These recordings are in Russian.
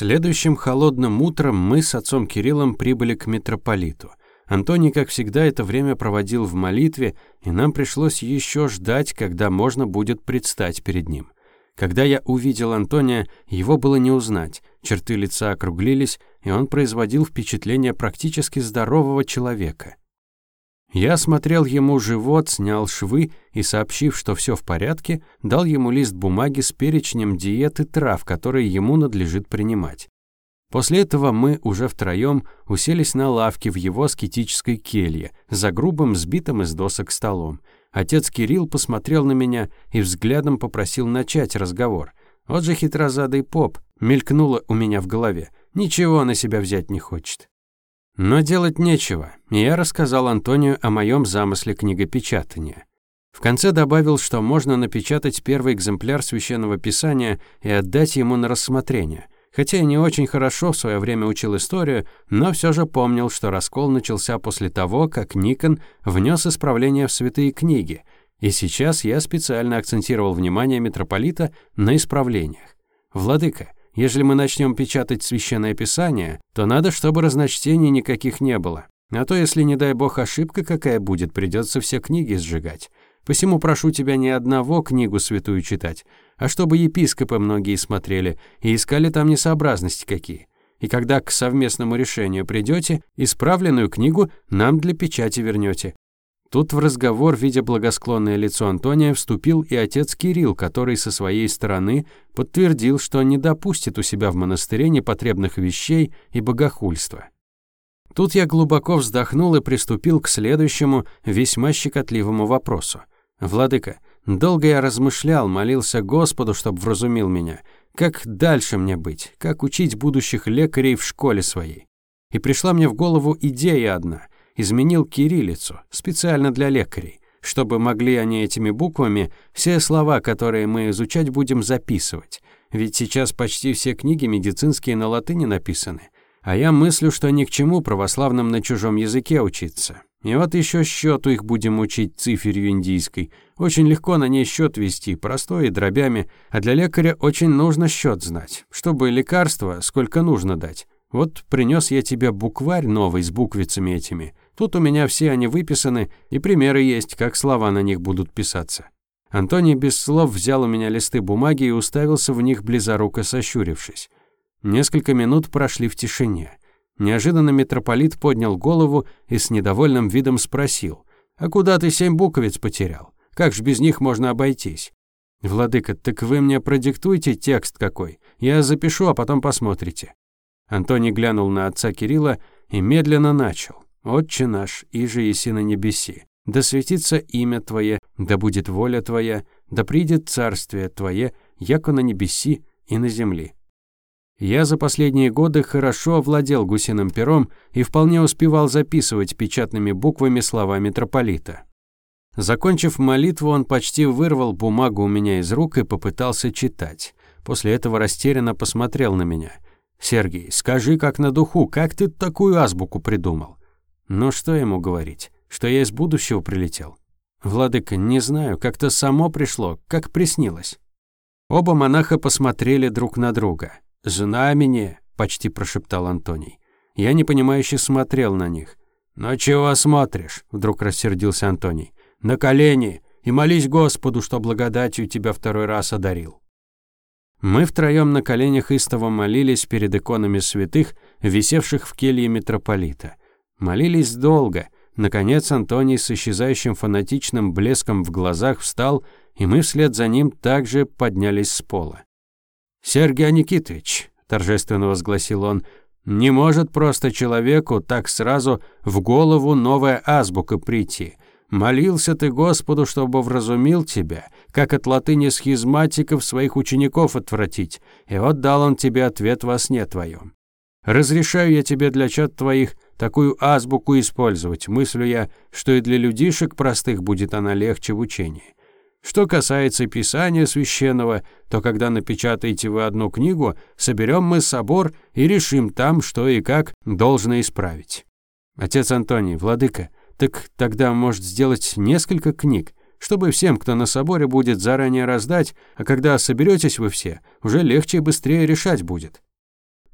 Следующим холодным утром мы с отцом Кириллом прибыли к митрополиту. Антоний, как всегда, это время проводил в молитве, и нам пришлось еще ждать, когда можно будет предстать перед ним. Когда я увидел Антония, его было не узнать. Черты лица округлились, и он производил впечатление практически здорового человека. Я осмотрел ему живот, снял швы и, сообщив, что все в порядке, дал ему лист бумаги с перечнем диет и трав, которые ему надлежит принимать. После этого мы уже втроем уселись на лавке в его аскетической келье, за грубым, сбитым из досок столом. Отец Кирилл посмотрел на меня и взглядом попросил начать разговор. Вот же хитрозадый поп, мелькнуло у меня в голове. Ничего на себя взять не хочет. Но делать нечего, и я рассказал Антонию о моем замысле книгопечатания. В конце добавил, что можно напечатать первый экземпляр священного писания и отдать ему на рассмотрение. Хотя я не очень хорошо в свое время учил историю, но все же помнил, что раскол начался после того, как Никон внес исправления в святые книги, и сейчас я специально акцентировал внимание митрополита на исправлениях. «Владыка, Ежели мы начнем печатать священное писание, то надо, чтобы разночтений никаких не было. А то, если, не дай бог, ошибка какая будет, придется все книги сжигать. Посему прошу тебя не одного книгу святую читать, а чтобы епископы многие смотрели и искали там несообразности какие. И когда к совместному решению придете, исправленную книгу нам для печати вернете. Тут в разговор, видя благосклонное лицо Антония, вступил и отец Кирилл, который со своей стороны подтвердил, что не допустит у себя в монастыре непотребных вещей и богохульства. Тут я глубоко вздохнул и приступил к следующему, весьма щекотливому вопросу. «Владыка, долго я размышлял, молился Господу, чтобы вразумил меня. Как дальше мне быть? Как учить будущих лекарей в школе своей?» И пришла мне в голову идея одна — изменил кириллицу специально для лекарей, чтобы могли они этими буквами все слова, которые мы изучать будем, записывать. Ведь сейчас почти все книги медицинские на латыни написаны. А я мыслю, что ни к чему православным на чужом языке учиться. И вот еще счету их будем учить циферью индийской. Очень легко на ней счет вести, простой и дробями, а для лекаря очень нужно счет знать, чтобы лекарства сколько нужно дать. Вот принес я тебе букварь новый с буквицами этими. Тут у меня все они выписаны, и примеры есть, как слова на них будут писаться. Антоний без слов взял у меня листы бумаги и уставился в них близоруко сощурившись. Несколько минут прошли в тишине. Неожиданно митрополит поднял голову и с недовольным видом спросил, «А куда ты семь буквиц потерял? Как ж без них можно обойтись?» «Владыка, так вы мне продиктуйте текст какой. Я запишу, а потом посмотрите». Антоний глянул на отца Кирилла и медленно начал. Отче наш, иже еси на небеси, да светится имя Твое, да будет воля Твоя, да придет царствие Твое, яко на небеси и на земли. Я за последние годы хорошо овладел гусиным пером и вполне успевал записывать печатными буквами слова митрополита. Закончив молитву, он почти вырвал бумагу у меня из рук и попытался читать. После этого растерянно посмотрел на меня. «Сергей, скажи как на духу, как ты такую азбуку придумал?» Но что ему говорить? Что я из будущего прилетел? Владыка, не знаю, как-то само пришло, как приснилось. Оба монаха посмотрели друг на друга. «Знамение», — почти прошептал Антоний. Я непонимающе смотрел на них. «Но чего смотришь?» — вдруг рассердился Антоний. «На колени и молись Господу, что благодатью тебя второй раз одарил». Мы втроем на коленях истово молились перед иконами святых, висевших в келье митрополита. Молились долго. Наконец Антоний с исчезающим фанатичным блеском в глазах встал, и мы вслед за ним также поднялись с пола. «Сергей Никитович», — торжественно возгласил он, — «не может просто человеку так сразу в голову новая азбука прийти. Молился ты Господу, чтобы вразумил тебя, как от латыни схизматиков своих учеников отвратить, и вот дал он тебе ответ во сне твоем. Разрешаю я тебе для чат твоих такую азбуку использовать, мыслю я, что и для людишек простых будет она легче в учении. Что касается Писания священного, то когда напечатаете вы одну книгу, соберем мы собор и решим там, что и как должно исправить. Отец Антоний, владыка, так тогда может сделать несколько книг, чтобы всем, кто на соборе будет заранее раздать, а когда соберетесь вы все, уже легче и быстрее решать будет.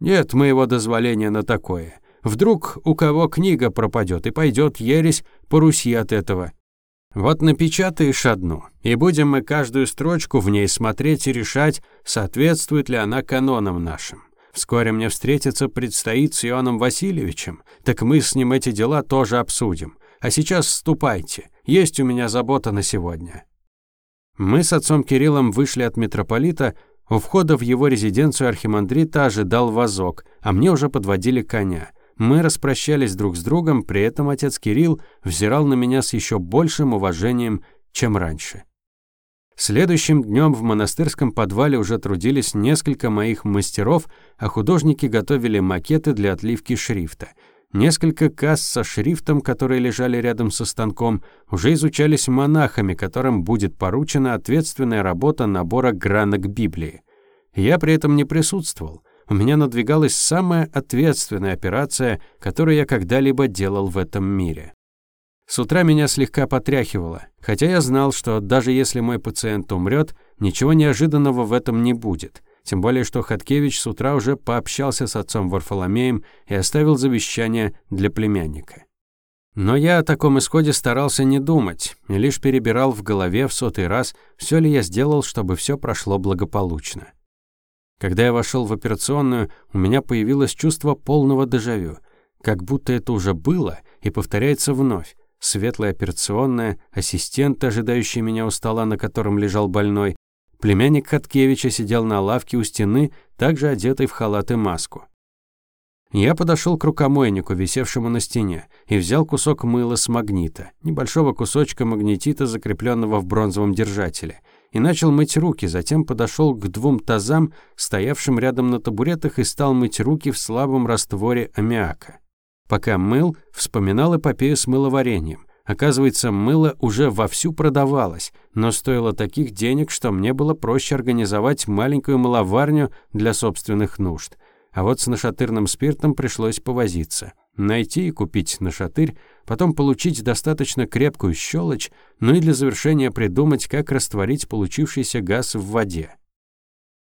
Нет моего дозволения на такое. Вдруг у кого книга пропадет и пойдет ересь по Руси от этого. Вот напечатаешь одну, и будем мы каждую строчку в ней смотреть и решать, соответствует ли она канонам нашим. Вскоре мне встретиться предстоит с Ионом Васильевичем, так мы с ним эти дела тоже обсудим. А сейчас ступайте, есть у меня забота на сегодня». Мы с отцом Кириллом вышли от митрополита, у входа в его резиденцию архимандрита ожидал вазок, а мне уже подводили коня. Мы распрощались друг с другом, при этом отец Кирилл взирал на меня с еще большим уважением, чем раньше. Следующим днем в монастырском подвале уже трудились несколько моих мастеров, а художники готовили макеты для отливки шрифта. Несколько касс со шрифтом, которые лежали рядом со станком, уже изучались монахами, которым будет поручена ответственная работа набора гранок Библии. Я при этом не присутствовал у меня надвигалась самая ответственная операция, которую я когда-либо делал в этом мире. С утра меня слегка потряхивало, хотя я знал, что даже если мой пациент умрет, ничего неожиданного в этом не будет. Тем более, что Хаткевич с утра уже пообщался с отцом Варфоломеем и оставил завещание для племянника. Но я о таком исходе старался не думать лишь перебирал в голове в сотый раз, все ли я сделал, чтобы все прошло благополучно. Когда я вошел в операционную, у меня появилось чувство полного дежавю. Как будто это уже было и повторяется вновь. Светлая операционная, ассистент, ожидающий меня у стола, на котором лежал больной. Племянник Хаткевича сидел на лавке у стены, также одетый в халат и маску. Я подошел к рукомойнику, висевшему на стене, и взял кусок мыла с магнита, небольшого кусочка магнетита, закрепленного в бронзовом держателе – и начал мыть руки, затем подошел к двум тазам, стоявшим рядом на табуретах, и стал мыть руки в слабом растворе аммиака. Пока мыл, вспоминал эпопею с мыловарением. Оказывается, мыло уже вовсю продавалось, но стоило таких денег, что мне было проще организовать маленькую мыловарню для собственных нужд. А вот с нашатырным спиртом пришлось повозиться. Найти и купить нашатырь потом получить достаточно крепкую щелочь, ну и для завершения придумать, как растворить получившийся газ в воде.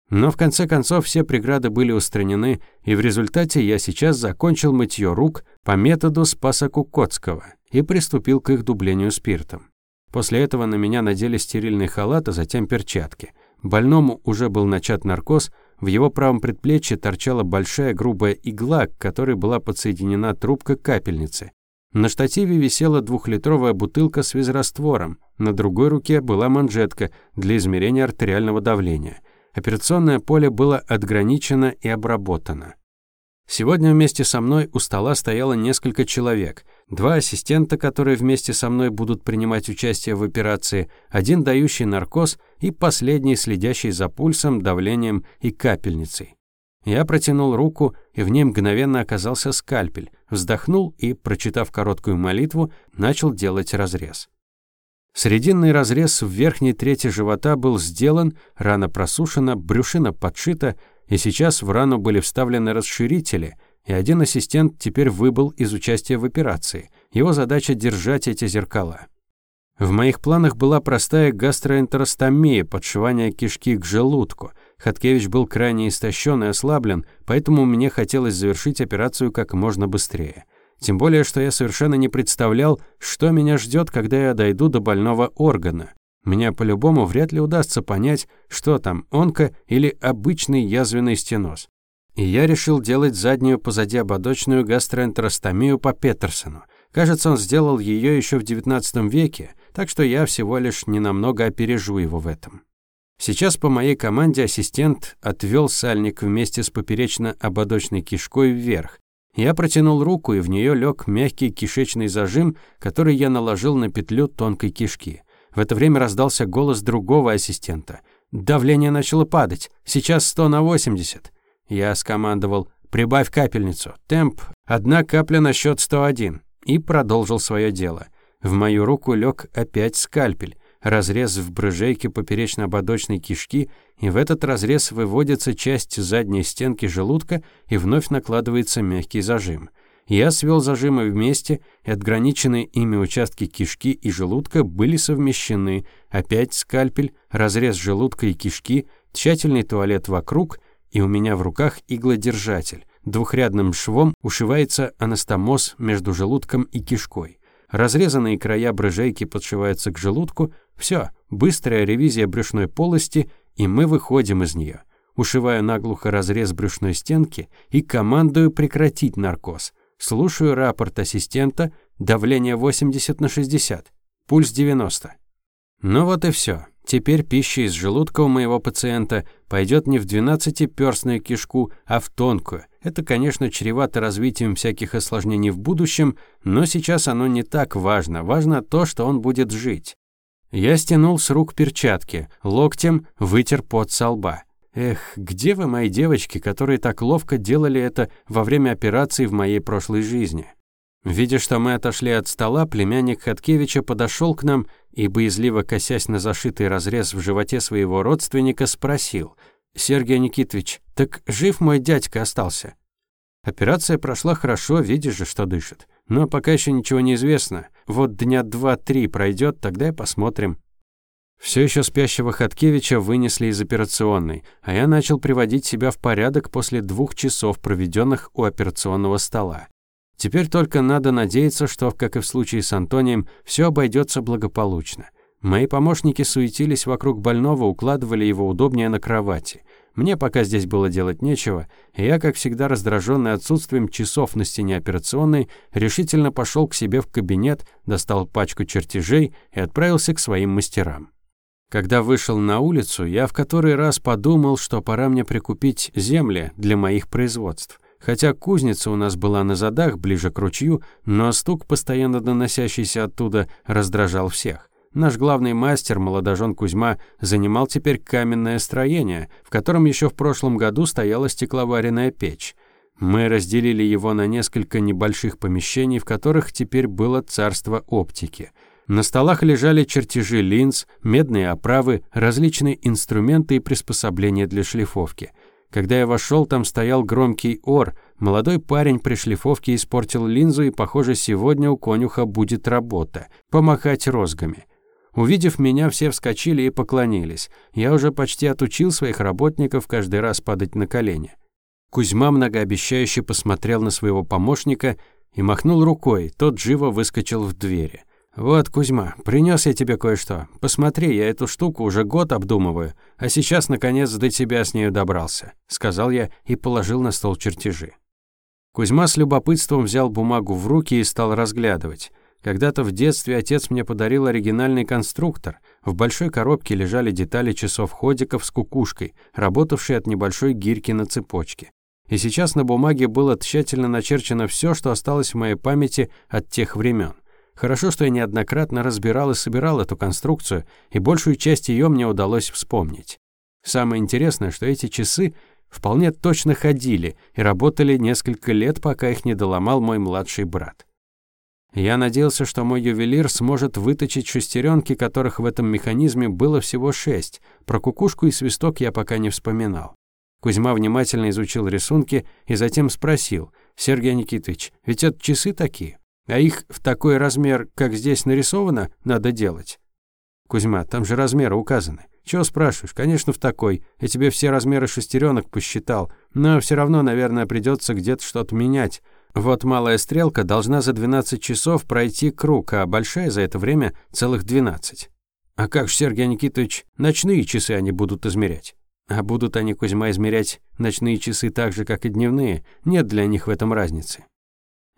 Но в конце концов все преграды были устранены, и в результате я сейчас закончил мытье рук по методу Спаса Кукотского и приступил к их дублению спиртом. После этого на меня надели стерильный халат, а затем перчатки. Больному уже был начат наркоз, в его правом предплечье торчала большая грубая игла, к которой была подсоединена трубка капельницы. На штативе висела двухлитровая бутылка с физраствором, на другой руке была манжетка для измерения артериального давления. Операционное поле было отграничено и обработано. Сегодня вместе со мной у стола стояло несколько человек. Два ассистента, которые вместе со мной будут принимать участие в операции, один дающий наркоз и последний, следящий за пульсом, давлением и капельницей. Я протянул руку, и в ней мгновенно оказался скальпель, вздохнул и, прочитав короткую молитву, начал делать разрез. Срединный разрез в верхней трети живота был сделан, рана просушена, брюшина подшита, и сейчас в рану были вставлены расширители, и один ассистент теперь выбыл из участия в операции. Его задача держать эти зеркала. В моих планах была простая гастроэнтеростомия, подшивание кишки к желудку – Хаткевич был крайне истощен и ослаблен, поэтому мне хотелось завершить операцию как можно быстрее. Тем более, что я совершенно не представлял, что меня ждет, когда я дойду до больного органа. Мне по-любому вряд ли удастся понять, что там, онко или обычный язвенный стеноз. И я решил делать заднюю позади ободочную гастроэнтеростомию по Петерсону. Кажется, он сделал ее еще в XIX веке, так что я всего лишь ненамного опережу его в этом. Сейчас по моей команде ассистент отвел сальник вместе с поперечно-ободочной кишкой вверх. Я протянул руку, и в нее лег мягкий кишечный зажим, который я наложил на петлю тонкой кишки. В это время раздался голос другого ассистента. Давление начало падать. Сейчас 100 на 80. Я скомандовал «Прибавь капельницу. Темп. Одна капля на счет 101». И продолжил свое дело. В мою руку лег опять скальпель разрез в брыжейке поперечно-ободочной кишки, и в этот разрез выводится часть задней стенки желудка и вновь накладывается мягкий зажим. Я свел зажимы вместе, и отграниченные ими участки кишки и желудка были совмещены. Опять скальпель, разрез желудка и кишки, тщательный туалет вокруг, и у меня в руках иглодержатель. Двухрядным швом ушивается анастомоз между желудком и кишкой. Разрезанные края брыжейки подшиваются к желудку. Все, быстрая ревизия брюшной полости, и мы выходим из нее. Ушиваю наглухо разрез брюшной стенки и командую прекратить наркоз. Слушаю рапорт ассистента, давление 80 на 60, пульс 90. Ну вот и все. Теперь пища из желудка у моего пациента пойдет не в 12-перстную кишку, а в тонкую. Это, конечно, чревато развитием всяких осложнений в будущем, но сейчас оно не так важно. Важно то, что он будет жить. Я стянул с рук перчатки, локтем вытер пот со лба. Эх, где вы, мои девочки, которые так ловко делали это во время операции в моей прошлой жизни? Видя, что мы отошли от стола, племянник Хаткевича подошел к нам и, боязливо косясь на зашитый разрез в животе своего родственника, спросил. «Сергей Никитович, так жив мой дядька остался?» Операция прошла хорошо, видишь же, что дышит. Но пока еще ничего не известно. Вот дня два-три пройдет, тогда и посмотрим. Все еще спящего Хаткевича вынесли из операционной, а я начал приводить себя в порядок после двух часов, проведенных у операционного стола. Теперь только надо надеяться, что, как и в случае с Антонием, все обойдется благополучно. Мои помощники суетились вокруг больного, укладывали его удобнее на кровати. Мне пока здесь было делать нечего, и я, как всегда раздраженный отсутствием часов на стене операционной, решительно пошел к себе в кабинет, достал пачку чертежей и отправился к своим мастерам. Когда вышел на улицу, я в который раз подумал, что пора мне прикупить земли для моих производств. Хотя кузница у нас была на задах, ближе к ручью, но стук, постоянно доносящийся оттуда, раздражал всех. Наш главный мастер, молодожен Кузьма, занимал теперь каменное строение, в котором еще в прошлом году стояла стекловаренная печь. Мы разделили его на несколько небольших помещений, в которых теперь было царство оптики. На столах лежали чертежи линз, медные оправы, различные инструменты и приспособления для шлифовки – когда я вошел, там стоял громкий ор. Молодой парень при шлифовке испортил линзу, и, похоже, сегодня у конюха будет работа – помахать розгами. Увидев меня, все вскочили и поклонились. Я уже почти отучил своих работников каждый раз падать на колени. Кузьма многообещающе посмотрел на своего помощника и махнул рукой, тот живо выскочил в двери – «Вот, Кузьма, принес я тебе кое-что. Посмотри, я эту штуку уже год обдумываю, а сейчас, наконец, до тебя с нею добрался», — сказал я и положил на стол чертежи. Кузьма с любопытством взял бумагу в руки и стал разглядывать. Когда-то в детстве отец мне подарил оригинальный конструктор. В большой коробке лежали детали часов-ходиков с кукушкой, работавшей от небольшой гирьки на цепочке. И сейчас на бумаге было тщательно начерчено все, что осталось в моей памяти от тех времен. Хорошо, что я неоднократно разбирал и собирал эту конструкцию, и большую часть ее мне удалось вспомнить. Самое интересное, что эти часы вполне точно ходили и работали несколько лет, пока их не доломал мой младший брат. Я надеялся, что мой ювелир сможет выточить шестеренки, которых в этом механизме было всего шесть. Про кукушку и свисток я пока не вспоминал. Кузьма внимательно изучил рисунки и затем спросил, «Сергей Никитович, ведь это часы такие?» А их в такой размер, как здесь нарисовано, надо делать. Кузьма, там же размеры указаны. Чего спрашиваешь? Конечно, в такой. Я тебе все размеры шестеренок посчитал. Но все равно, наверное, придется где-то что-то менять. Вот малая стрелка должна за 12 часов пройти круг, а большая за это время целых 12. А как же, Сергей Никитович, ночные часы они будут измерять? А будут они, Кузьма, измерять ночные часы так же, как и дневные? Нет для них в этом разницы.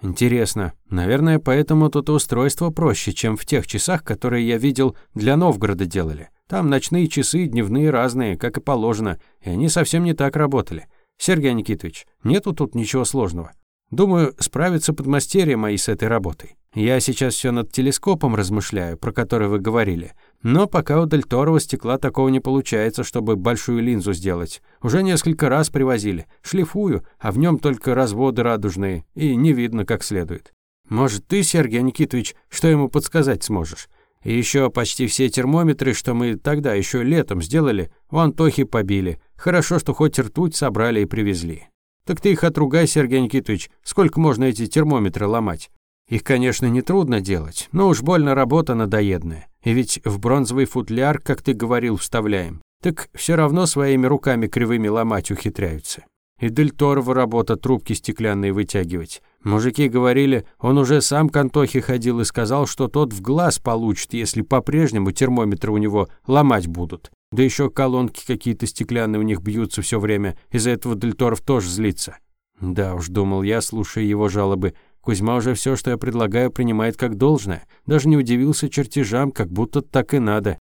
Интересно. Наверное, поэтому тут устройство проще, чем в тех часах, которые я видел для Новгорода делали. Там ночные часы дневные разные, как и положено, и они совсем не так работали. Сергей Никитович, нету тут ничего сложного. Думаю, справятся подмастерья мои с этой работой. Я сейчас все над телескопом размышляю, про который вы говорили. Но пока у Дельторова стекла такого не получается, чтобы большую линзу сделать. Уже несколько раз привозили. Шлифую, а в нем только разводы радужные, и не видно как следует. Может, ты, Сергей Никитович, что ему подсказать сможешь? И еще почти все термометры, что мы тогда еще летом сделали, у Антохи побили. Хорошо, что хоть ртуть собрали и привезли. Так ты их отругай, Сергей Никитович. Сколько можно эти термометры ломать? Их, конечно, не трудно делать, но уж больно работа надоедная. И ведь в бронзовый футляр, как ты говорил, вставляем. Так все равно своими руками кривыми ломать ухитряются. И Дельторова работа трубки стеклянные вытягивать. Мужики говорили, он уже сам к Антохе ходил и сказал, что тот в глаз получит, если по-прежнему термометры у него ломать будут. Да еще колонки какие-то стеклянные у них бьются все время, из-за этого Дельторов тоже злится. Да уж, думал я, слушая его жалобы, Кузьма уже все, что я предлагаю, принимает как должное. Даже не удивился чертежам, как будто так и надо.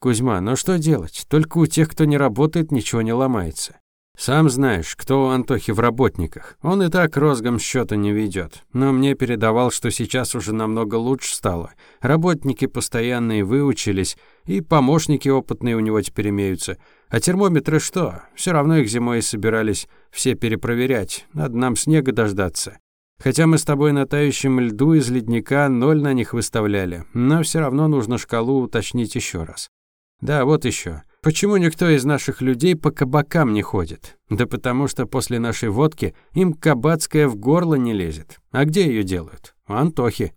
Кузьма, ну что делать? Только у тех, кто не работает, ничего не ломается. Сам знаешь, кто у Антохи в работниках. Он и так розгом счета не ведет. Но мне передавал, что сейчас уже намного лучше стало. Работники постоянные выучились, и помощники опытные у него теперь имеются. А термометры что? Все равно их зимой собирались все перепроверять. Надо нам снега дождаться. Хотя мы с тобой на тающем льду из ледника ноль на них выставляли, но все равно нужно шкалу уточнить еще раз. Да, вот еще. Почему никто из наших людей по кабакам не ходит? Да потому что после нашей водки им кабацкая в горло не лезет. А где ее делают? У Антохи.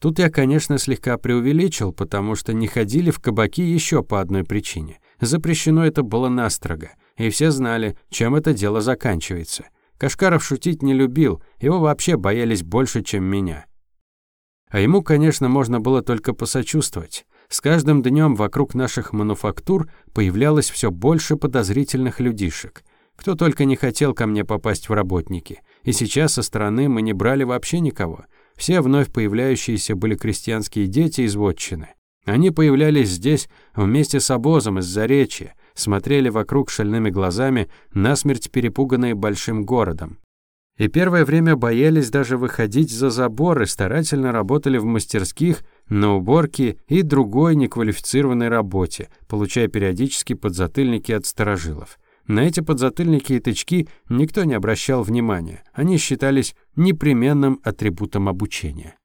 Тут я, конечно, слегка преувеличил, потому что не ходили в кабаки еще по одной причине. Запрещено это было настрого, и все знали, чем это дело заканчивается. Кашкаров шутить не любил, его вообще боялись больше, чем меня. А ему, конечно, можно было только посочувствовать. С каждым днем вокруг наших мануфактур появлялось все больше подозрительных людишек. Кто только не хотел ко мне попасть в работники. И сейчас со стороны мы не брали вообще никого. Все вновь появляющиеся были крестьянские дети из вотчины. Они появлялись здесь вместе с обозом из Заречья, смотрели вокруг шальными глазами, насмерть перепуганные большим городом. И первое время боялись даже выходить за забор и старательно работали в мастерских, на уборке и другой неквалифицированной работе, получая периодически подзатыльники от старожилов. На эти подзатыльники и тычки никто не обращал внимания. Они считались непременным атрибутом обучения.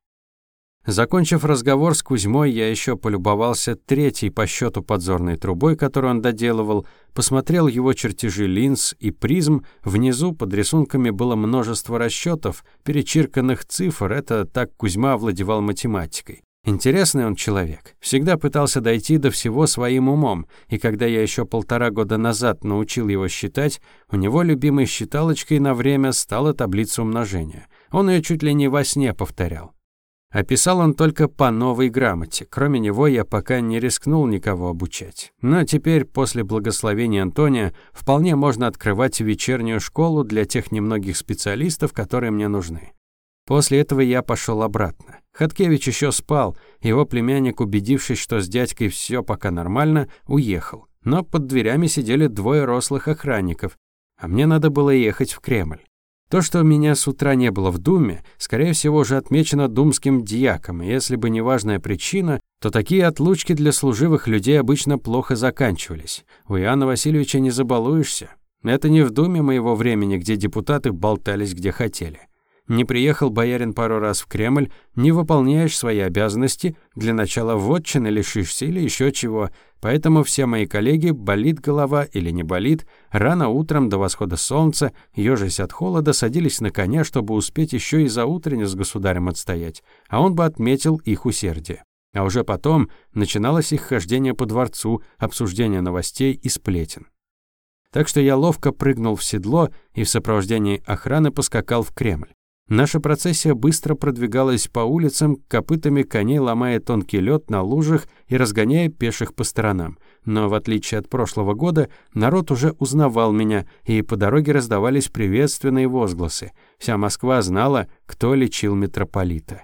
Закончив разговор с Кузьмой, я еще полюбовался третьей по счету подзорной трубой, которую он доделывал, посмотрел его чертежи линз и призм. Внизу под рисунками было множество расчетов, перечирканных цифр. Это так Кузьма овладевал математикой. Интересный он человек. Всегда пытался дойти до всего своим умом, и когда я еще полтора года назад научил его считать, у него любимой считалочкой на время стала таблица умножения. Он ее чуть ли не во сне повторял. Описал он только по новой грамоте. Кроме него я пока не рискнул никого обучать. Но теперь, после благословения Антония, вполне можно открывать вечернюю школу для тех немногих специалистов, которые мне нужны. После этого я пошел обратно. Хаткевич еще спал, его племянник, убедившись, что с дядькой все пока нормально, уехал. Но под дверями сидели двое рослых охранников, а мне надо было ехать в Кремль. То, что меня с утра не было в Думе, скорее всего, уже отмечено думским дьяком, и если бы не важная причина, то такие отлучки для служивых людей обычно плохо заканчивались. У Иоанна Васильевича не забалуешься. Это не в Думе моего времени, где депутаты болтались где хотели. Не приехал боярин пару раз в Кремль, не выполняешь свои обязанности, для начала вотчины лишишься или еще чего. Поэтому все мои коллеги, болит голова или не болит, рано утром до восхода солнца, ежась от холода, садились на коня, чтобы успеть еще и за утренне с государем отстоять, а он бы отметил их усердие. А уже потом начиналось их хождение по дворцу, обсуждение новостей и сплетен. Так что я ловко прыгнул в седло и в сопровождении охраны поскакал в Кремль. Наша процессия быстро продвигалась по улицам, копытами коней ломая тонкий лед на лужах и разгоняя пеших по сторонам. Но в отличие от прошлого года, народ уже узнавал меня, и по дороге раздавались приветственные возгласы. Вся Москва знала, кто лечил митрополита.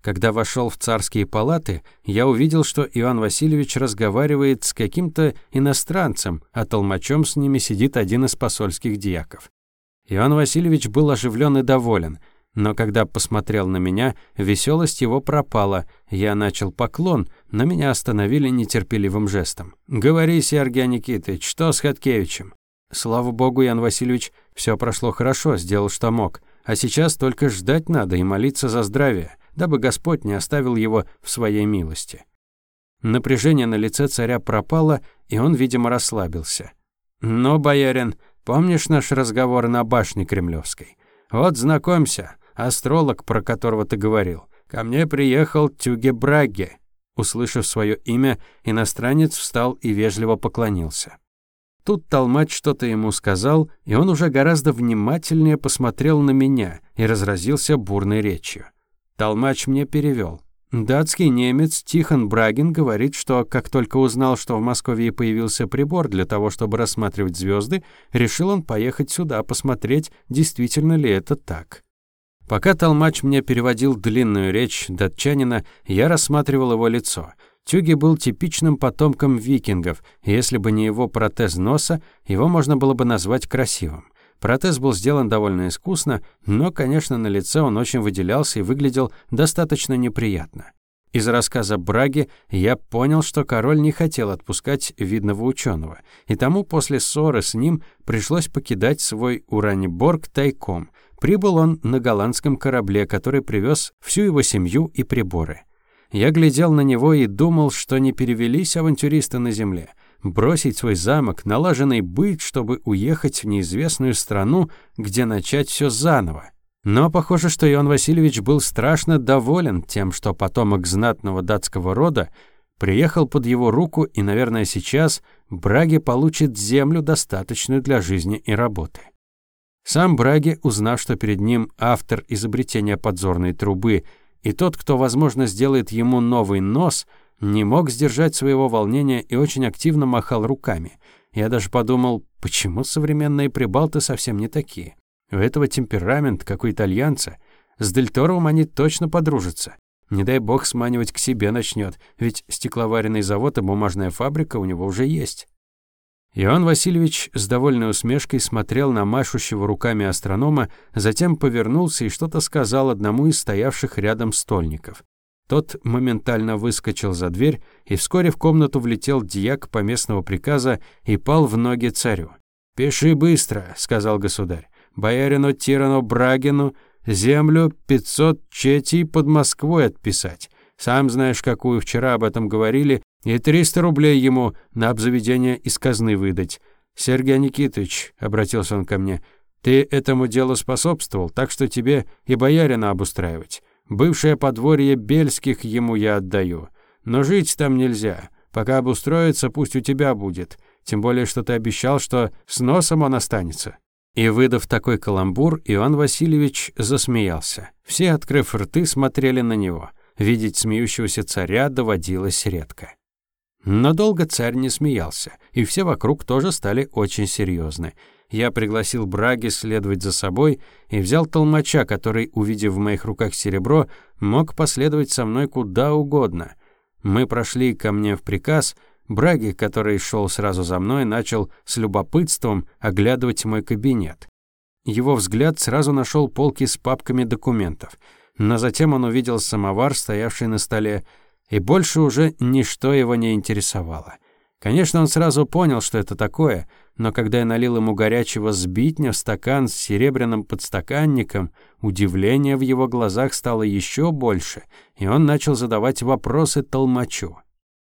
Когда вошел в царские палаты, я увидел, что Иван Васильевич разговаривает с каким-то иностранцем, а толмачом с ними сидит один из посольских диаков. Иван Васильевич был оживлен и доволен, но когда посмотрел на меня, веселость его пропала. Я начал поклон, но меня остановили нетерпеливым жестом. «Говори, Сергей Никитыч, что с Хаткевичем?» «Слава богу, Иван Васильевич, все прошло хорошо, сделал, что мог. А сейчас только ждать надо и молиться за здравие, дабы Господь не оставил его в своей милости». Напряжение на лице царя пропало, и он, видимо, расслабился. «Но, боярин, Помнишь наш разговор на башне Кремлевской? Вот знакомься, астролог, про которого ты говорил. Ко мне приехал Тюге Браге. Услышав свое имя, иностранец встал и вежливо поклонился. Тут толмач что-то ему сказал, и он уже гораздо внимательнее посмотрел на меня и разразился бурной речью. Толмач мне перевел. Датский немец Тихон Брагин говорит, что как только узнал, что в Москве появился прибор для того, чтобы рассматривать звезды, решил он поехать сюда посмотреть, действительно ли это так. Пока толмач мне переводил длинную речь датчанина, я рассматривал его лицо. Тюги был типичным потомком викингов, и если бы не его протез носа, его можно было бы назвать красивым. Протез был сделан довольно искусно, но, конечно, на лице он очень выделялся и выглядел достаточно неприятно. Из рассказа Браги я понял, что король не хотел отпускать видного ученого, и тому после ссоры с ним пришлось покидать свой Ураниборг тайком. Прибыл он на голландском корабле, который привез всю его семью и приборы. Я глядел на него и думал, что не перевелись авантюристы на земле – бросить свой замок, налаженный быт, чтобы уехать в неизвестную страну, где начать все заново. Но похоже, что Иоанн Васильевич был страшно доволен тем, что потомок знатного датского рода приехал под его руку, и, наверное, сейчас Браги получит землю, достаточную для жизни и работы. Сам Браги, узнав, что перед ним автор изобретения подзорной трубы и тот, кто, возможно, сделает ему новый нос – не мог сдержать своего волнения и очень активно махал руками. Я даже подумал, почему современные прибалты совсем не такие? У этого темперамент, как у итальянца. С Дельторовым они точно подружатся. Не дай бог сманивать к себе начнет, ведь стекловаренный завод и бумажная фабрика у него уже есть. Иоанн Васильевич с довольной усмешкой смотрел на машущего руками астронома, затем повернулся и что-то сказал одному из стоявших рядом стольников. Тот моментально выскочил за дверь, и вскоре в комнату влетел дьяк поместного приказа и пал в ноги царю. «Пиши быстро», — сказал государь, — «боярину Тирану Брагину землю пятьсот четей под Москвой отписать. Сам знаешь, какую вчера об этом говорили, и триста рублей ему на обзаведение из казны выдать. Сергей Никитович, — обратился он ко мне, — ты этому делу способствовал, так что тебе и боярина обустраивать. Бывшее подворье Бельских ему я отдаю. Но жить там нельзя. Пока обустроится, пусть у тебя будет. Тем более, что ты обещал, что с носом он останется». И, выдав такой каламбур, Иван Васильевич засмеялся. Все, открыв рты, смотрели на него. Видеть смеющегося царя доводилось редко. Но долго царь не смеялся, и все вокруг тоже стали очень серьезны я пригласил Браги следовать за собой и взял толмача, который, увидев в моих руках серебро, мог последовать со мной куда угодно. Мы прошли ко мне в приказ. Браги, который шел сразу за мной, начал с любопытством оглядывать мой кабинет. Его взгляд сразу нашел полки с папками документов, но затем он увидел самовар, стоявший на столе, и больше уже ничто его не интересовало. Конечно, он сразу понял, что это такое, но когда я налил ему горячего сбитня в стакан с серебряным подстаканником, удивление в его глазах стало еще больше, и он начал задавать вопросы толмачу.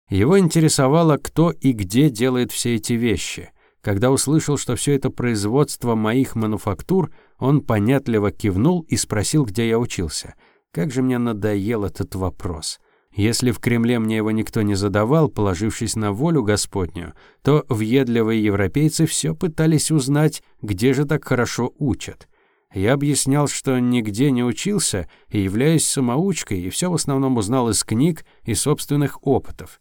Его интересовало, кто и где делает все эти вещи. Когда услышал, что все это производство моих мануфактур, он понятливо кивнул и спросил, где я учился. Как же мне надоел этот вопрос. Если в Кремле мне его никто не задавал, положившись на волю Господню, то въедливые европейцы все пытались узнать, где же так хорошо учат. Я объяснял, что нигде не учился и являюсь самоучкой, и все в основном узнал из книг и собственных опытов.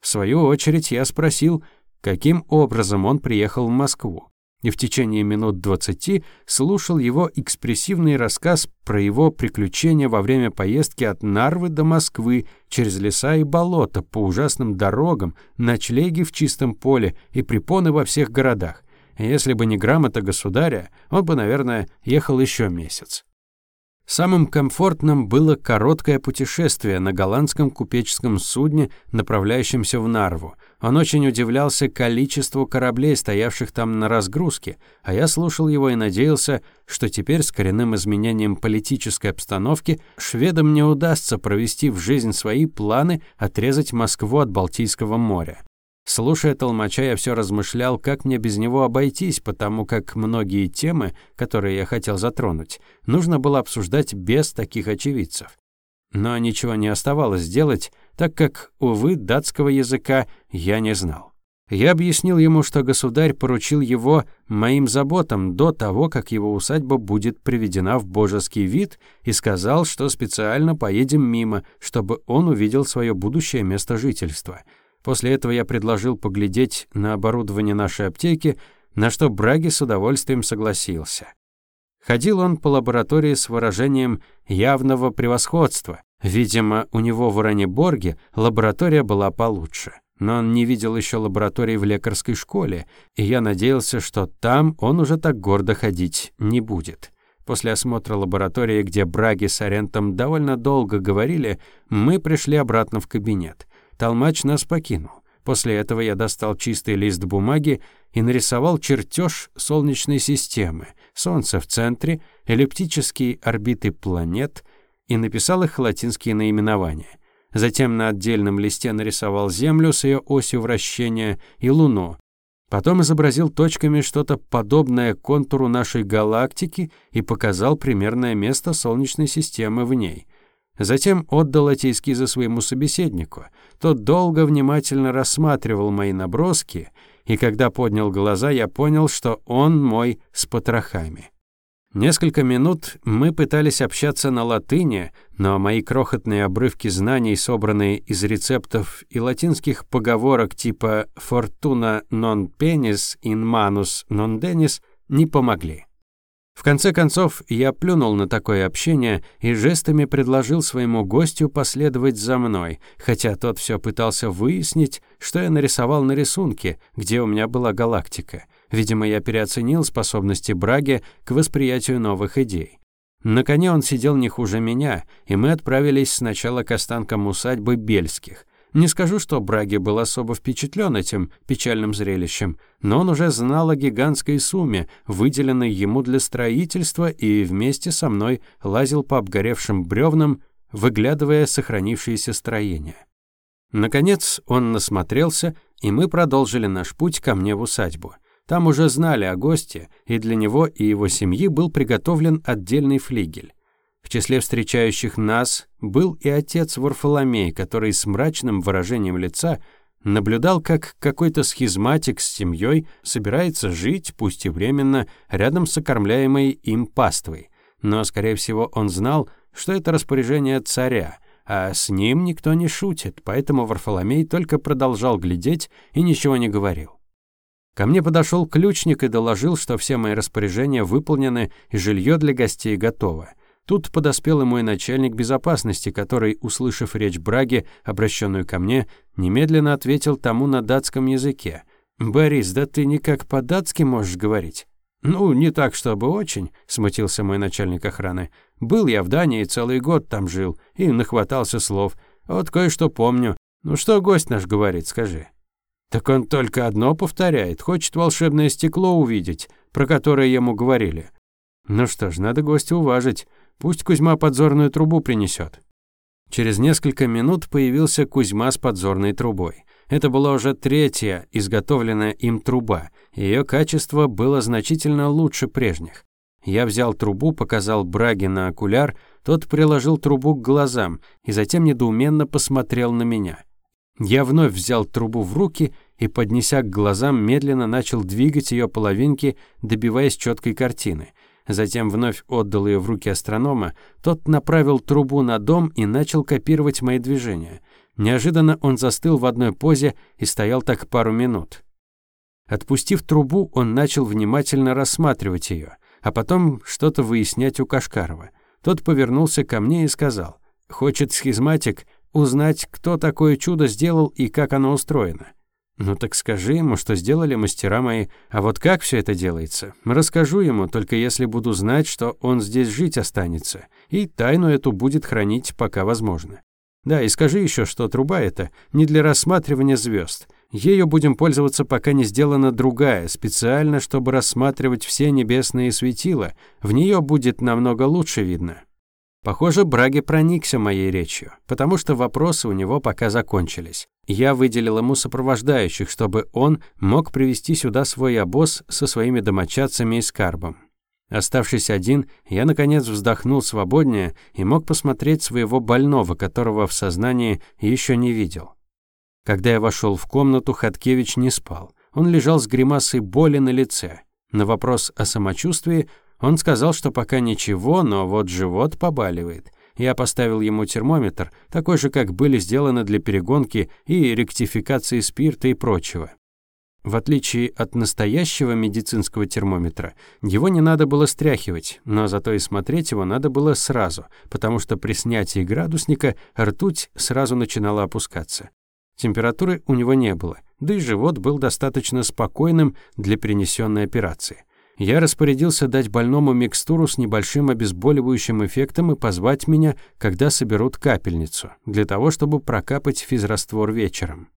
В свою очередь я спросил, каким образом он приехал в Москву и в течение минут двадцати слушал его экспрессивный рассказ про его приключения во время поездки от Нарвы до Москвы через леса и болота по ужасным дорогам, ночлеги в чистом поле и препоны во всех городах. Если бы не грамота государя, он бы, наверное, ехал еще месяц. Самым комфортным было короткое путешествие на голландском купеческом судне, направляющемся в Нарву. Он очень удивлялся количеству кораблей, стоявших там на разгрузке, а я слушал его и надеялся, что теперь с коренным изменением политической обстановки шведам не удастся провести в жизнь свои планы отрезать Москву от Балтийского моря. Слушая толмача, я все размышлял, как мне без него обойтись, потому как многие темы, которые я хотел затронуть, нужно было обсуждать без таких очевидцев. Но ничего не оставалось делать, так как, увы, датского языка я не знал. Я объяснил ему, что государь поручил его моим заботам до того, как его усадьба будет приведена в божеский вид, и сказал, что специально поедем мимо, чтобы он увидел свое будущее место жительства. После этого я предложил поглядеть на оборудование нашей аптеки, на что Браги с удовольствием согласился. Ходил он по лаборатории с выражением явного превосходства. Видимо, у него в Оранеборге лаборатория была получше но он не видел еще лаборатории в лекарской школе, и я надеялся, что там он уже так гордо ходить не будет. После осмотра лаборатории, где Браги с Арентом довольно долго говорили, мы пришли обратно в кабинет. Толмач нас покинул. После этого я достал чистый лист бумаги и нарисовал чертеж Солнечной системы, Солнце в центре, эллиптические орбиты планет и написал их латинские наименования. Затем на отдельном листе нарисовал Землю с ее осью вращения и Луну. Потом изобразил точками что-то подобное контуру нашей галактики и показал примерное место Солнечной системы в ней. Затем отдал эти эскизы своему собеседнику. Тот долго внимательно рассматривал мои наброски, и когда поднял глаза, я понял, что он мой с потрохами. Несколько минут мы пытались общаться на латыни, но мои крохотные обрывки знаний, собранные из рецептов и латинских поговорок типа «fortuna non penis in manus non denis» не помогли. В конце концов, я плюнул на такое общение и жестами предложил своему гостю последовать за мной, хотя тот все пытался выяснить, что я нарисовал на рисунке, где у меня была галактика – Видимо, я переоценил способности Браги к восприятию новых идей. На коне он сидел не хуже меня, и мы отправились сначала к останкам усадьбы Бельских. Не скажу, что Браги был особо впечатлен этим печальным зрелищем, но он уже знал о гигантской сумме, выделенной ему для строительства, и вместе со мной лазил по обгоревшим бревнам, выглядывая сохранившиеся строения. Наконец он насмотрелся, и мы продолжили наш путь ко мне в усадьбу – там уже знали о госте, и для него и его семьи был приготовлен отдельный флигель. В числе встречающих нас был и отец Варфоломей, который с мрачным выражением лица наблюдал, как какой-то схизматик с семьей собирается жить, пусть и временно, рядом с окормляемой им паствой. Но, скорее всего, он знал, что это распоряжение царя, а с ним никто не шутит, поэтому Варфоломей только продолжал глядеть и ничего не говорил. Ко мне подошел ключник и доложил, что все мои распоряжения выполнены и жилье для гостей готово. Тут подоспел и мой начальник безопасности, который, услышав речь Браги, обращенную ко мне, немедленно ответил тому на датском языке. «Борис, да ты никак по-датски можешь говорить?» «Ну, не так, чтобы очень», — смутился мой начальник охраны. «Был я в Дании, целый год там жил, и нахватался слов. Вот кое-что помню. Ну что гость наш говорит, скажи?» Так он только одно повторяет, хочет волшебное стекло увидеть, про которое ему говорили. Ну что ж, надо гостя уважить, пусть Кузьма подзорную трубу принесет. Через несколько минут появился Кузьма с подзорной трубой. Это была уже третья изготовленная им труба, ее качество было значительно лучше прежних. Я взял трубу, показал Браге на окуляр, тот приложил трубу к глазам и затем недоуменно посмотрел на меня. Я вновь взял трубу в руки и, поднеся к глазам, медленно начал двигать ее половинки, добиваясь четкой картины. Затем вновь отдал ее в руки астронома. Тот направил трубу на дом и начал копировать мои движения. Неожиданно он застыл в одной позе и стоял так пару минут. Отпустив трубу, он начал внимательно рассматривать ее, а потом что-то выяснять у Кашкарова. Тот повернулся ко мне и сказал, «Хочет схизматик узнать, кто такое чудо сделал и как оно устроено. Ну так скажи ему, что сделали мастера мои, а вот как все это делается? Расскажу ему, только если буду знать, что он здесь жить останется, и тайну эту будет хранить, пока возможно. Да, и скажи еще, что труба эта не для рассматривания звезд. Ею будем пользоваться, пока не сделана другая, специально, чтобы рассматривать все небесные светила. В нее будет намного лучше видно. Похоже, Браги проникся моей речью, потому что вопросы у него пока закончились. Я выделил ему сопровождающих, чтобы он мог привести сюда свой обоз со своими домочадцами и скарбом. Оставшись один, я, наконец, вздохнул свободнее и мог посмотреть своего больного, которого в сознании еще не видел. Когда я вошел в комнату, Хаткевич не спал. Он лежал с гримасой боли на лице. На вопрос о самочувствии он сказал, что пока ничего, но вот живот побаливает. Я поставил ему термометр, такой же, как были сделаны для перегонки и ректификации спирта и прочего. В отличие от настоящего медицинского термометра, его не надо было стряхивать, но зато и смотреть его надо было сразу, потому что при снятии градусника ртуть сразу начинала опускаться. Температуры у него не было, да и живот был достаточно спокойным для перенесенной операции. Я распорядился дать больному микстуру с небольшим обезболивающим эффектом и позвать меня, когда соберут капельницу, для того, чтобы прокапать физраствор вечером.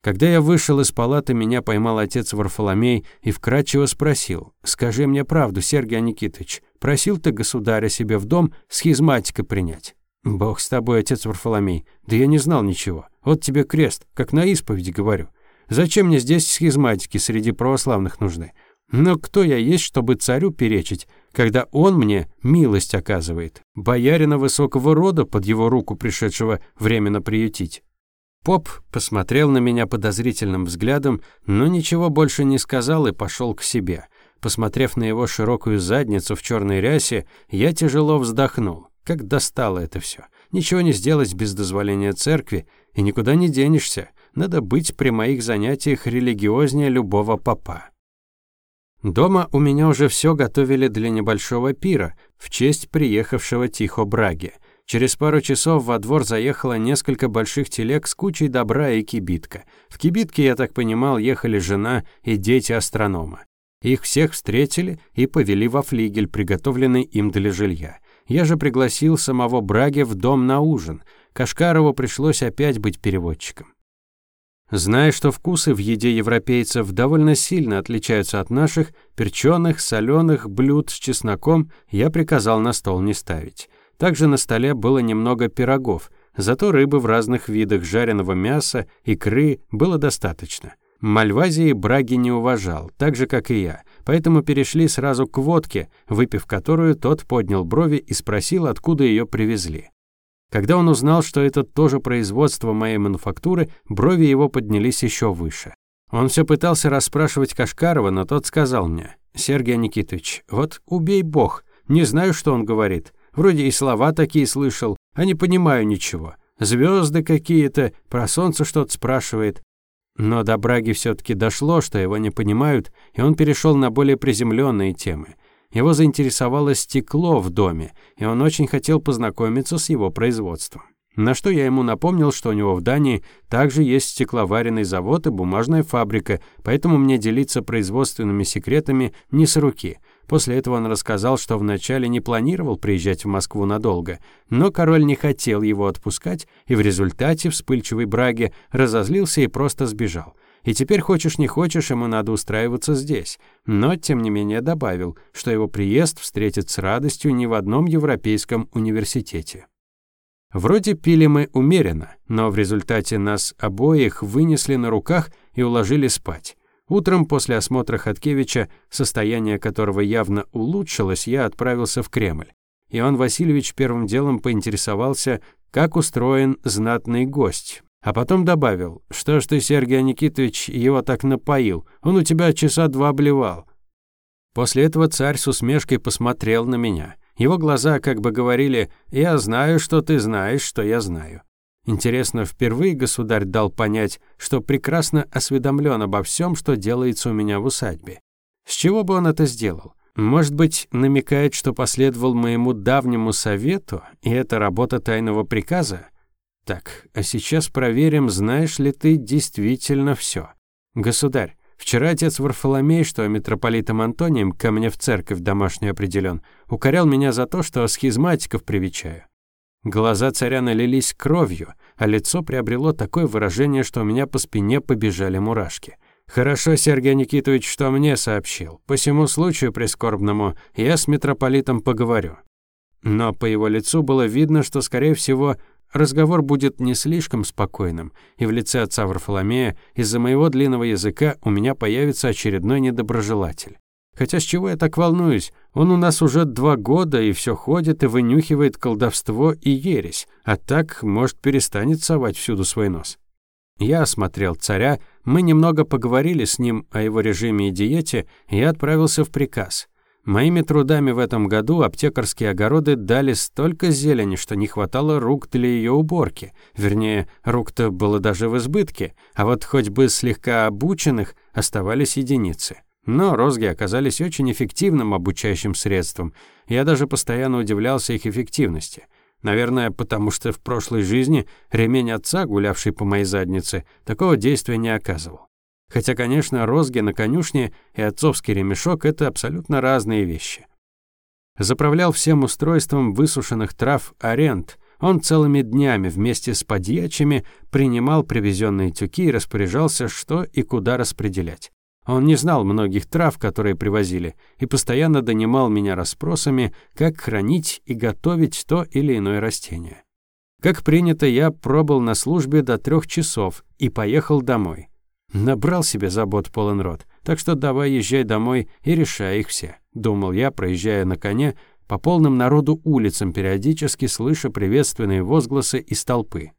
Когда я вышел из палаты, меня поймал отец Варфоломей и вкратчиво спросил, «Скажи мне правду, Сергей Никитович, просил ты государя себе в дом схизматика принять?» «Бог с тобой, отец Варфоломей, да я не знал ничего. Вот тебе крест, как на исповеди говорю. Зачем мне здесь схизматики среди православных нужны? Но кто я есть, чтобы царю перечить, когда он мне милость оказывает, боярина высокого рода под его руку пришедшего временно приютить?» Поп посмотрел на меня подозрительным взглядом, но ничего больше не сказал и пошел к себе. Посмотрев на его широкую задницу в черной рясе, я тяжело вздохнул. Как достало это все. Ничего не сделать без дозволения церкви, и никуда не денешься. Надо быть при моих занятиях религиознее любого попа. Дома у меня уже все готовили для небольшого пира в честь приехавшего Тихо Браги. Через пару часов во двор заехало несколько больших телег с кучей добра и кибитка. В кибитке, я так понимал, ехали жена и дети астронома. Их всех встретили и повели во флигель, приготовленный им для жилья. Я же пригласил самого Браги в дом на ужин. Кашкарову пришлось опять быть переводчиком. Зная, что вкусы в еде европейцев довольно сильно отличаются от наших, перченых, соленых блюд с чесноком я приказал на стол не ставить. Также на столе было немного пирогов, зато рыбы в разных видах жареного мяса, икры было достаточно. Мальвазии Браги не уважал, так же, как и я, поэтому перешли сразу к водке, выпив которую, тот поднял брови и спросил, откуда ее привезли. Когда он узнал, что это тоже производство моей мануфактуры, брови его поднялись еще выше. Он все пытался расспрашивать Кашкарова, но тот сказал мне, «Сергей Никитович, вот убей бог, не знаю, что он говорит. Вроде и слова такие слышал, а не понимаю ничего. Звезды какие-то, про солнце что-то спрашивает. Но до Браги все-таки дошло, что его не понимают, и он перешел на более приземленные темы. Его заинтересовало стекло в доме, и он очень хотел познакомиться с его производством. На что я ему напомнил, что у него в Дании также есть стекловаренный завод и бумажная фабрика, поэтому мне делиться производственными секретами не с руки – После этого он рассказал, что вначале не планировал приезжать в Москву надолго, но король не хотел его отпускать, и в результате вспыльчивый Браге разозлился и просто сбежал. И теперь, хочешь не хочешь, ему надо устраиваться здесь. Но, тем не менее, добавил, что его приезд встретит с радостью не в одном европейском университете. Вроде пили мы умеренно, но в результате нас обоих вынесли на руках и уложили спать. Утром после осмотра Хаткевича, состояние которого явно улучшилось, я отправился в Кремль. Иван Васильевич первым делом поинтересовался, как устроен знатный гость. А потом добавил, что ж ты, Сергей Никитович, его так напоил, он у тебя часа два блевал. После этого царь с усмешкой посмотрел на меня. Его глаза как бы говорили «Я знаю, что ты знаешь, что я знаю». Интересно, впервые государь дал понять, что прекрасно осведомлен обо всем, что делается у меня в усадьбе. С чего бы он это сделал? Может быть, намекает, что последовал моему давнему совету, и это работа тайного приказа? Так, а сейчас проверим, знаешь ли ты действительно все. Государь, вчера отец Варфоломей, что митрополитом Антонием ко мне в церковь домашнюю определен, укорял меня за то, что схизматиков привечаю. Глаза царя налились кровью, а лицо приобрело такое выражение, что у меня по спине побежали мурашки. «Хорошо, Сергей Никитович, что мне сообщил. По всему случаю прискорбному я с митрополитом поговорю». Но по его лицу было видно, что, скорее всего, разговор будет не слишком спокойным, и в лице отца Варфоломея из-за моего длинного языка у меня появится очередной недоброжелатель. Хотя с чего я так волнуюсь? Он у нас уже два года и все ходит и вынюхивает колдовство и ересь, а так, может, перестанет совать всюду свой нос. Я осмотрел царя, мы немного поговорили с ним о его режиме и диете, и я отправился в приказ. Моими трудами в этом году аптекарские огороды дали столько зелени, что не хватало рук для ее уборки. Вернее, рук-то было даже в избытке, а вот хоть бы слегка обученных оставались единицы. Но розги оказались очень эффективным обучающим средством. Я даже постоянно удивлялся их эффективности. Наверное, потому что в прошлой жизни ремень отца, гулявший по моей заднице, такого действия не оказывал. Хотя, конечно, розги на конюшне и отцовский ремешок – это абсолютно разные вещи. Заправлял всем устройством высушенных трав аренд. Он целыми днями вместе с подьячими принимал привезенные тюки и распоряжался, что и куда распределять. Он не знал многих трав, которые привозили, и постоянно донимал меня расспросами, как хранить и готовить то или иное растение. Как принято, я пробыл на службе до трех часов и поехал домой. Набрал себе забот полон рот, так что давай езжай домой и решай их все, думал я, проезжая на коне по полным народу улицам, периодически слыша приветственные возгласы из толпы.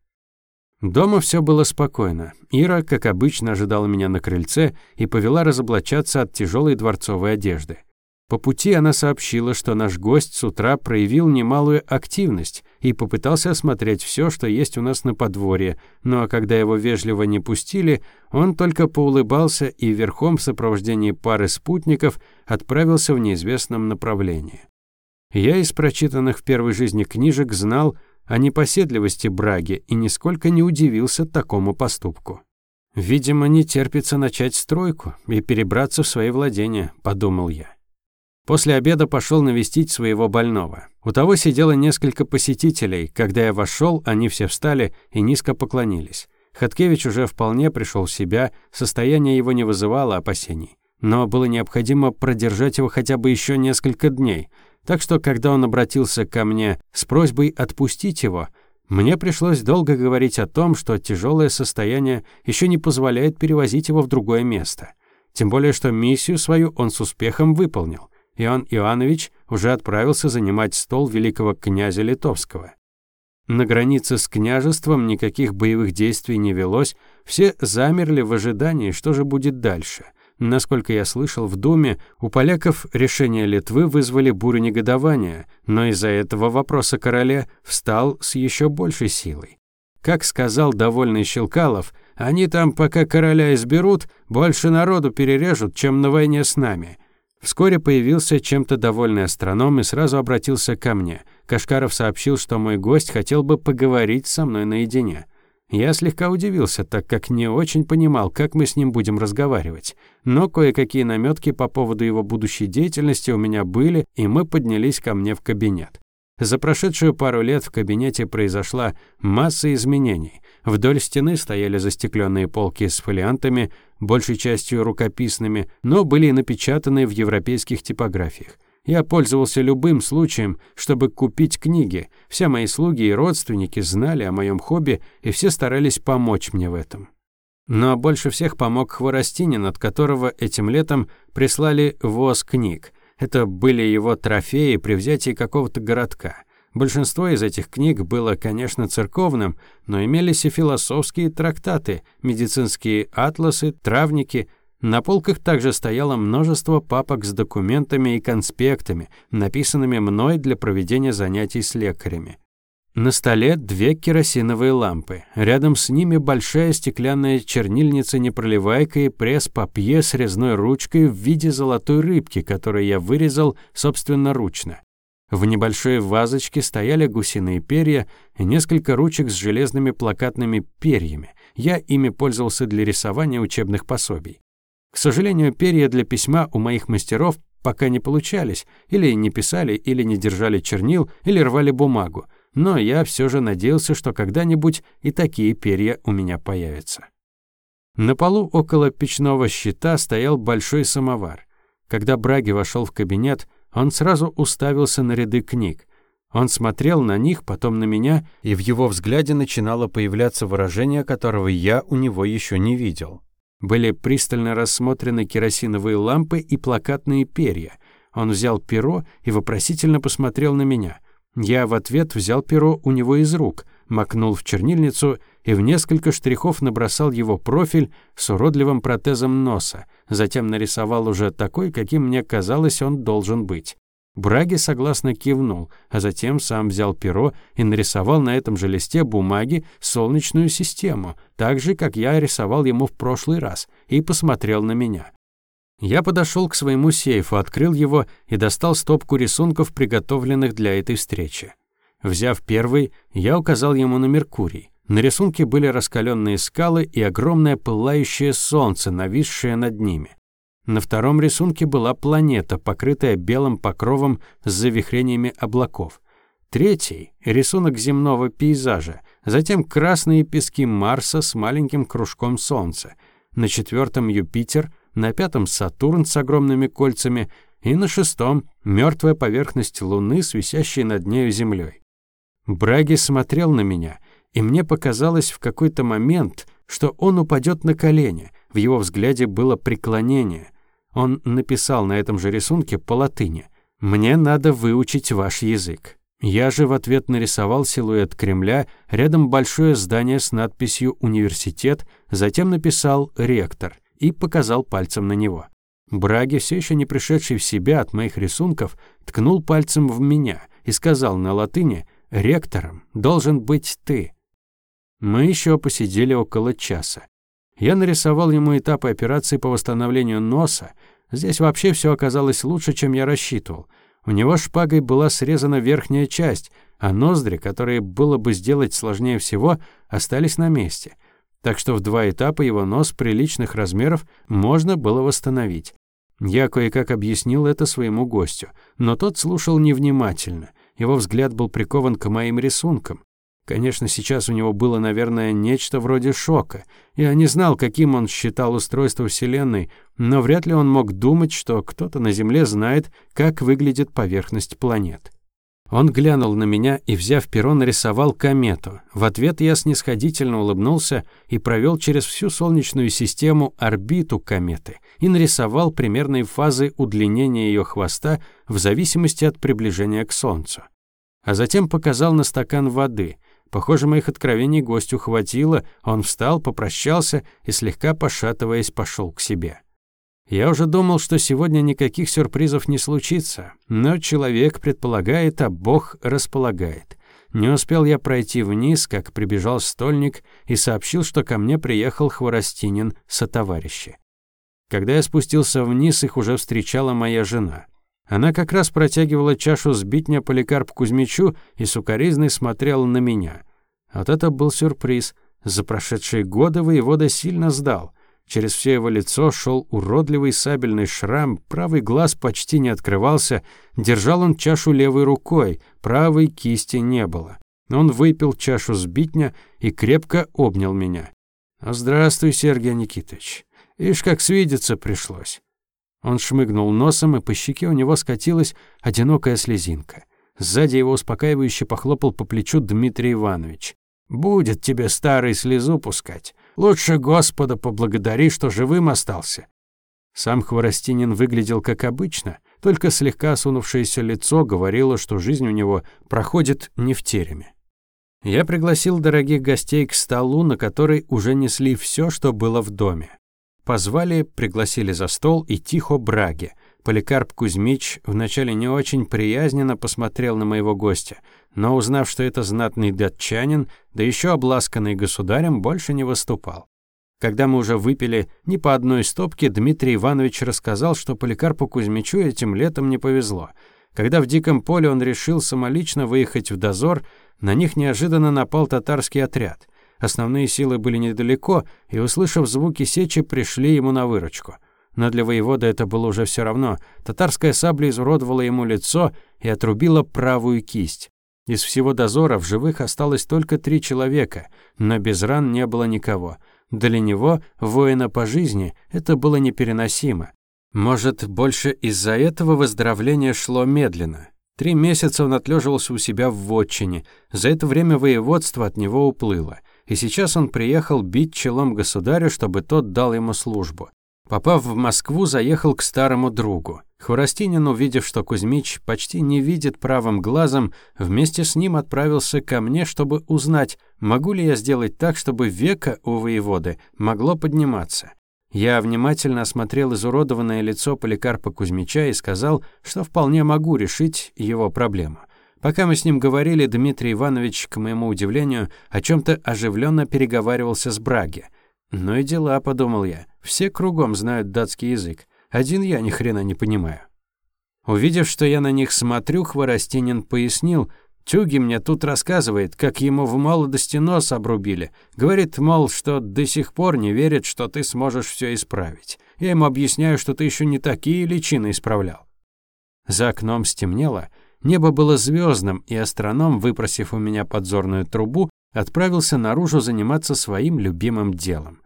Дома все было спокойно. Ира, как обычно, ожидала меня на крыльце и повела разоблачаться от тяжелой дворцовой одежды. По пути она сообщила, что наш гость с утра проявил немалую активность и попытался осмотреть все, что есть у нас на подворье, но когда его вежливо не пустили, он только поулыбался и верхом в сопровождении пары спутников отправился в неизвестном направлении. Я из прочитанных в первой жизни книжек знал о непоседливости Браги и нисколько не удивился такому поступку. «Видимо, не терпится начать стройку и перебраться в свои владения», — подумал я. После обеда пошел навестить своего больного. У того сидело несколько посетителей. Когда я вошел, они все встали и низко поклонились. Хаткевич уже вполне пришел в себя, состояние его не вызывало опасений. Но было необходимо продержать его хотя бы еще несколько дней. Так что, когда он обратился ко мне с просьбой отпустить его, мне пришлось долго говорить о том, что тяжелое состояние еще не позволяет перевозить его в другое место. Тем более, что миссию свою он с успехом выполнил. Иоанн Иоаннович уже отправился занимать стол великого князя Литовского. На границе с княжеством никаких боевых действий не велось, все замерли в ожидании, что же будет дальше. Насколько я слышал в Думе, у поляков решение Литвы вызвали бурю негодования, но из-за этого вопроса короле встал с еще большей силой. Как сказал довольный Щелкалов, они там, пока короля изберут, больше народу перережут, чем на войне с нами. Вскоре появился чем-то довольный астроном и сразу обратился ко мне. Кашкаров сообщил, что мой гость хотел бы поговорить со мной наедине. Я слегка удивился, так как не очень понимал, как мы с ним будем разговаривать. Но кое-какие наметки по поводу его будущей деятельности у меня были, и мы поднялись ко мне в кабинет. За прошедшую пару лет в кабинете произошла масса изменений. Вдоль стены стояли застекленные полки с фолиантами, большей частью рукописными, но были напечатаны в европейских типографиях. Я пользовался любым случаем, чтобы купить книги. Все мои слуги и родственники знали о моем хобби, и все старались помочь мне в этом. Но больше всех помог Хворостинин, от которого этим летом прислали воз книг. Это были его трофеи при взятии какого-то городка. Большинство из этих книг было, конечно, церковным, но имелись и философские трактаты, медицинские атласы, травники. На полках также стояло множество папок с документами и конспектами, написанными мной для проведения занятий с лекарями. На столе две керосиновые лампы. Рядом с ними большая стеклянная чернильница-непроливайка и пресс-папье с резной ручкой в виде золотой рыбки, которую я вырезал собственноручно. В небольшой вазочке стояли гусиные перья и несколько ручек с железными плакатными перьями. Я ими пользовался для рисования учебных пособий. К сожалению, перья для письма у моих мастеров пока не получались, или не писали, или не держали чернил, или рвали бумагу, но я все же надеялся, что когда-нибудь и такие перья у меня появятся. На полу около печного щита стоял большой самовар. Когда Браги вошел в кабинет, он сразу уставился на ряды книг. Он смотрел на них, потом на меня, и в его взгляде начинало появляться выражение, которого я у него еще не видел. Были пристально рассмотрены керосиновые лампы и плакатные перья. Он взял перо и вопросительно посмотрел на меня. Я в ответ взял перо у него из рук, макнул в чернильницу и в несколько штрихов набросал его профиль с уродливым протезом носа, затем нарисовал уже такой, каким мне казалось он должен быть. Браги согласно кивнул, а затем сам взял перо и нарисовал на этом же листе бумаги солнечную систему, так же, как я рисовал ему в прошлый раз, и посмотрел на меня. Я подошел к своему сейфу, открыл его и достал стопку рисунков, приготовленных для этой встречи. Взяв первый, я указал ему на Меркурий. На рисунке были раскаленные скалы и огромное пылающее солнце, нависшее над ними. На втором рисунке была планета, покрытая белым покровом с завихрениями облаков. Третий — рисунок земного пейзажа, затем красные пески Марса с маленьким кружком Солнца. На четвертом — Юпитер, на пятом — Сатурн с огромными кольцами, и на шестом — мертвая поверхность Луны с над нею Землей. Браги смотрел на меня, и мне показалось в какой-то момент, что он упадет на колени. В его взгляде было преклонение. Он написал на этом же рисунке по латыни «Мне надо выучить ваш язык». Я же в ответ нарисовал силуэт Кремля, рядом большое здание с надписью «Университет», затем написал «Ректор» и показал пальцем на него. Браги, все еще не пришедший в себя от моих рисунков, ткнул пальцем в меня и сказал на латыни «Ректором должен быть ты». Мы еще посидели около часа. Я нарисовал ему этапы операции по восстановлению носа. Здесь вообще все оказалось лучше, чем я рассчитывал. У него шпагой была срезана верхняя часть, а ноздри, которые было бы сделать сложнее всего, остались на месте. Так что в два этапа его нос приличных размеров можно было восстановить. Я кое-как объяснил это своему гостю, но тот слушал невнимательно. Его взгляд был прикован к моим рисункам. Конечно, сейчас у него было, наверное, нечто вроде шока. Я не знал, каким он считал устройство Вселенной, но вряд ли он мог думать, что кто-то на Земле знает, как выглядит поверхность планет. Он глянул на меня и, взяв перо, нарисовал комету. В ответ я снисходительно улыбнулся и провел через всю Солнечную систему орбиту кометы и нарисовал примерные фазы удлинения ее хвоста в зависимости от приближения к Солнцу. А затем показал на стакан воды – Похоже, моих откровений гостю хватило, он встал, попрощался и, слегка пошатываясь, пошел к себе. Я уже думал, что сегодня никаких сюрпризов не случится, но человек предполагает, а Бог располагает. Не успел я пройти вниз, как прибежал стольник и сообщил, что ко мне приехал Хворостинин со товарищи. Когда я спустился вниз, их уже встречала моя жена. Она как раз протягивала чашу сбитня Поликарп Кузьмичу и сукоризной смотрела на меня. Вот это был сюрприз. За прошедшие годы воевода сильно сдал. Через все его лицо шел уродливый сабельный шрам, правый глаз почти не открывался, держал он чашу левой рукой, правой кисти не было. Он выпил чашу сбитня и крепко обнял меня. «Здравствуй, Сергей Никитович. Ишь, как свидеться пришлось». Он шмыгнул носом, и по щеке у него скатилась одинокая слезинка. Сзади его успокаивающе похлопал по плечу Дмитрий Иванович. «Будет тебе, старый, слезу пускать. Лучше Господа поблагодари, что живым остался». Сам Хворостинин выглядел как обычно, только слегка осунувшееся лицо говорило, что жизнь у него проходит не в тереме. Я пригласил дорогих гостей к столу, на который уже несли все, что было в доме. Позвали, пригласили за стол и тихо Браги. Поликарп Кузьмич вначале не очень приязненно посмотрел на моего гостя, но узнав, что это знатный датчанин, да еще обласканный государем, больше не выступал. Когда мы уже выпили не по одной стопке, Дмитрий Иванович рассказал, что Поликарпу Кузьмичу этим летом не повезло. Когда в диком поле он решил самолично выехать в дозор, на них неожиданно напал татарский отряд. Основные силы были недалеко, и, услышав звуки сечи, пришли ему на выручку. Но для воевода это было уже все равно. Татарская сабля изуродовала ему лицо и отрубила правую кисть. Из всего дозора в живых осталось только три человека, но без ран не было никого. Для него, воина по жизни, это было непереносимо. Может, больше из-за этого выздоровление шло медленно. Три месяца он отлеживался у себя в вотчине. За это время воеводство от него уплыло и сейчас он приехал бить челом государя, чтобы тот дал ему службу. Попав в Москву, заехал к старому другу. Хворостинин, увидев, что Кузьмич почти не видит правым глазом, вместе с ним отправился ко мне, чтобы узнать, Могу ли я сделать так, чтобы века у воеводы могло подниматься? Я внимательно осмотрел изуродованное лицо Поликарпа Кузьмича и сказал, что вполне могу решить его проблему. Пока мы с ним говорили, Дмитрий Иванович, к моему удивлению, о чем-то оживленно переговаривался с Браги. «Ну и дела», — подумал я. «Все кругом знают датский язык. Один я ни хрена не понимаю». Увидев, что я на них смотрю, Хворостинин пояснил, Тюги мне тут рассказывает, как ему в молодости нос обрубили. Говорит, мол, что до сих пор не верит, что ты сможешь все исправить. Я ему объясняю, что ты еще не такие личины исправлял. За окном стемнело, небо было звездным, и астроном, выпросив у меня подзорную трубу, отправился наружу заниматься своим любимым делом.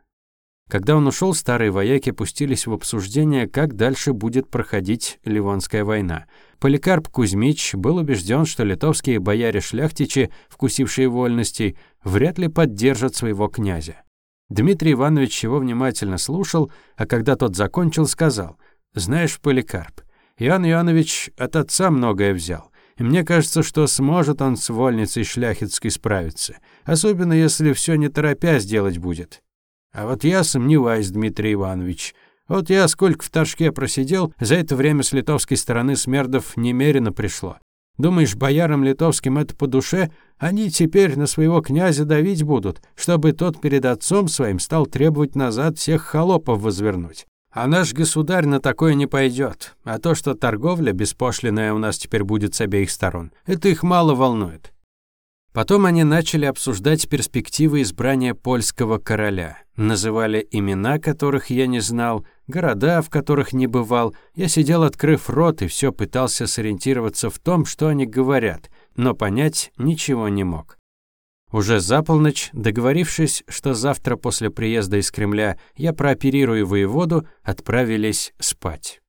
Когда он ушел, старые вояки пустились в обсуждение, как дальше будет проходить Ливонская война. Поликарп Кузьмич был убежден, что литовские бояре-шляхтичи, вкусившие вольностей, вряд ли поддержат своего князя. Дмитрий Иванович его внимательно слушал, а когда тот закончил, сказал, «Знаешь, Поликарп, Иоанн Иоаннович от отца многое взял, и мне кажется, что сможет он с вольницей шляхетской справиться, особенно если все не торопясь делать будет». А вот я сомневаюсь, Дмитрий Иванович. Вот я сколько в Торжке просидел, за это время с литовской стороны смердов немерено пришло. Думаешь, боярам литовским это по душе? Они теперь на своего князя давить будут, чтобы тот перед отцом своим стал требовать назад всех холопов возвернуть. А наш государь на такое не пойдет. А то, что торговля беспошлиная у нас теперь будет с обеих сторон, это их мало волнует. Потом они начали обсуждать перспективы избрания польского короля. Называли имена, которых я не знал, города, в которых не бывал. Я сидел, открыв рот, и все пытался сориентироваться в том, что они говорят, но понять ничего не мог. Уже за полночь, договорившись, что завтра после приезда из Кремля я прооперирую воеводу, отправились спать.